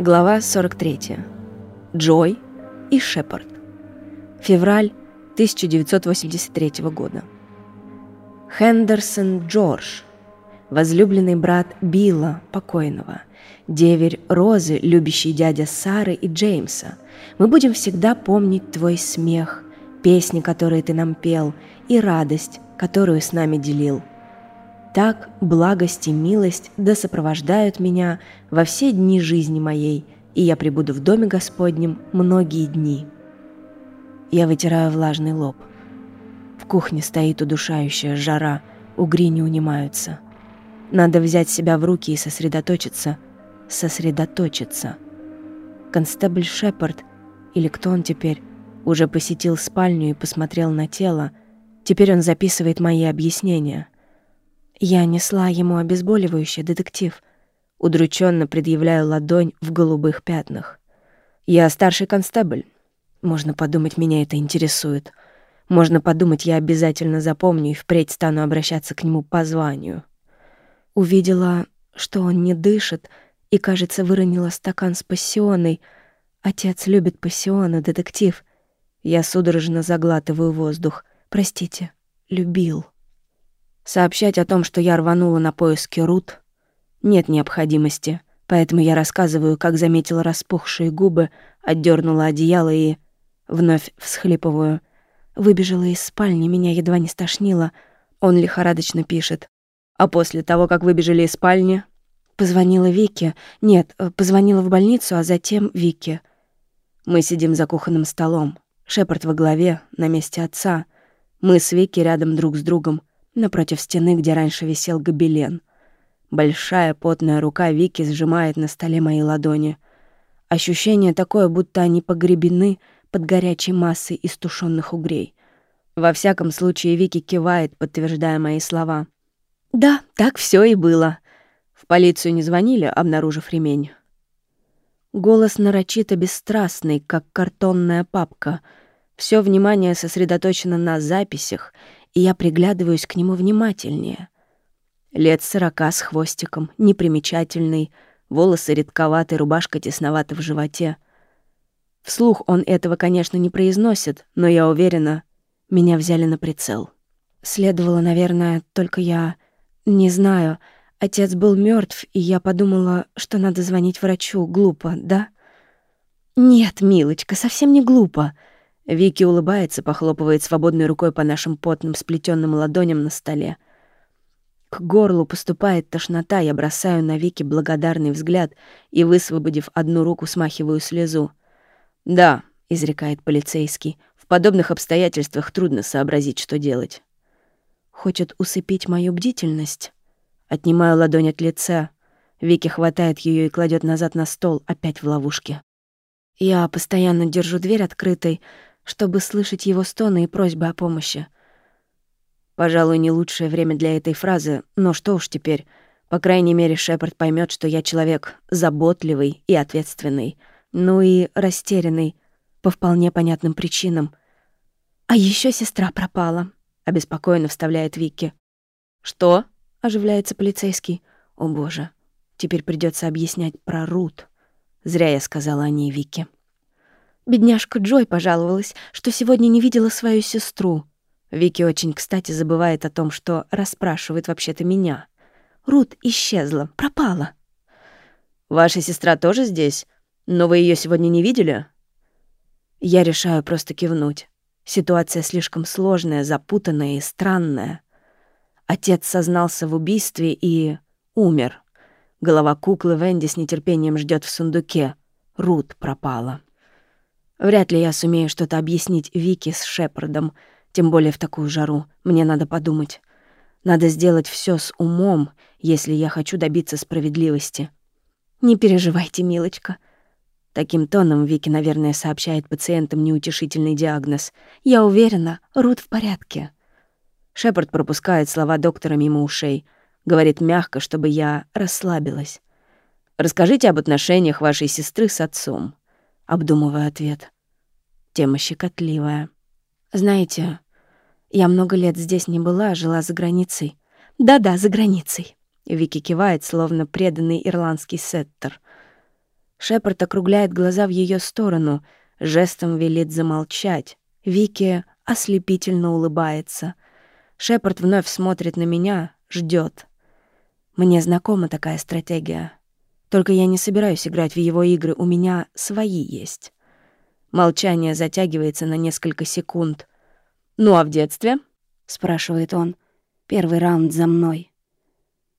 Глава 43. Джой и Шепард. Февраль 1983 года. Хендерсон Джордж, возлюбленный брат Билла, покойного, деверь Розы, любящий дядя Сары и Джеймса. Мы будем всегда помнить твой смех, песни, которые ты нам пел, и радость, которую с нами делил – так благость и милость да сопровождают меня во все дни жизни моей, и я пребуду в доме Господнем многие дни. Я вытираю влажный лоб. В кухне стоит удушающая жара, угри не унимаются. Надо взять себя в руки и сосредоточиться, сосредоточиться. Констебль Шепард, или кто он теперь, уже посетил спальню и посмотрел на тело. Теперь он записывает мои объяснения — я несла ему обезболивающее, детектив. Удрученно предъявляю ладонь в голубых пятнах. Я старший констебль. Можно подумать, меня это интересует. Можно подумать, я обязательно запомню и впредь стану обращаться к нему по званию. Увидела, что он не дышит, и, кажется, выронила стакан с пассионой. Отец любит пассиона, детектив. Я судорожно заглатываю воздух. Простите, любил. Сообщать о том, что я рванула на поиски Рут, нет необходимости, поэтому я рассказываю, как заметила распухшие губы, отдернула одеяло и... Вновь всхлипываю. Выбежала из спальни, меня едва не стошнило. Он лихорадочно пишет. А после того, как выбежали из спальни, позвонила Вике. Нет, позвонила в больницу, а затем Вике. Мы сидим за кухонным столом. Шепард во главе, на месте отца. Мы с Вики рядом друг с другом напротив стены, где раньше висел гобелен. Большая потная рука Вики сжимает на столе мои ладони. Ощущение такое, будто они погребены под горячей массой из тушённых угрей. Во всяком случае, Вики кивает, подтверждая мои слова. «Да, так все и было». В полицию не звонили, обнаружив ремень. Голос нарочито бесстрастный, как картонная папка. Все внимание сосредоточено на записях — и я приглядываюсь к нему внимательнее. Лет сорока с хвостиком, непримечательный, волосы редковатые, рубашка тесновата в животе. Вслух он этого, конечно, не произносит, но я уверена, меня взяли на прицел. Следовало, наверное, только я... Не знаю. Отец был мертв, и я подумала, что надо звонить врачу. Глупо, да? Нет, милочка, совсем не глупо. Вики улыбается, похлопывает свободной рукой по нашим потным сплетенным ладоням на столе. К горлу поступает тошнота, я бросаю на Вики благодарный взгляд и, высвободив одну руку, смахиваю слезу. «Да», — изрекает полицейский, — «в подобных обстоятельствах трудно сообразить, что делать». Хочет усыпить мою бдительность. Отнимаю ладонь от лица. Вики хватает ее и кладет назад на стол, опять в ловушке. Я постоянно держу дверь открытой, чтобы слышать его стоны и просьбы о помощи. Пожалуй, не лучшее время для этой фразы, но что уж теперь. По крайней мере, Шепард поймет, что я человек заботливый и ответственный, ну и растерянный по вполне понятным причинам. А еще сестра пропала, обеспокоенно вставляет Вики. Что? оживляется полицейский. О боже, теперь придется объяснять про Рут. Зря я сказала о ней Вике. Бедняжка Джой пожаловалась, что сегодня не видела свою сестру. Вики очень кстати забывает о том, что расспрашивает вообще-то меня. Рут исчезла, пропала. «Ваша сестра тоже здесь? Но вы ее сегодня не видели?» Я решаю просто кивнуть. Ситуация слишком сложная, запутанная и странная. Отец сознался в убийстве и умер. Голова куклы Венди с нетерпением ждет в сундуке. Рут пропала. Вряд ли я сумею что-то объяснить Вике с Шепардом, тем более в такую жару. Мне надо подумать. Надо сделать все с умом, если я хочу добиться справедливости. Не переживайте, милочка. Таким тоном Вики, наверное, сообщает пациентам неутешительный диагноз. Я уверена, Рут в порядке. Шепард пропускает слова доктора мимо ушей. Говорит мягко, чтобы я расслабилась. «Расскажите об отношениях вашей сестры с отцом» обдумывая ответ. Тема щекотливая. «Знаете, я много лет здесь не была, жила за границей. Да-да, за границей». Вики кивает, словно преданный ирландский сеттер. Шепард округляет глаза в ее сторону, жестом велит замолчать. Вики ослепительно улыбается. Шепард вновь смотрит на меня, ждет. Мне знакома такая стратегия. Только я не собираюсь играть в его игры, у меня свои есть. Молчание затягивается на несколько секунд. «Ну а в детстве?» — спрашивает он. Первый раунд за мной.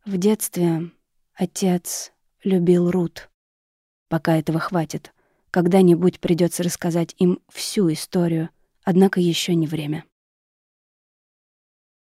В детстве отец любил Рут. Пока этого хватит. Когда-нибудь придется рассказать им всю историю, однако еще не время.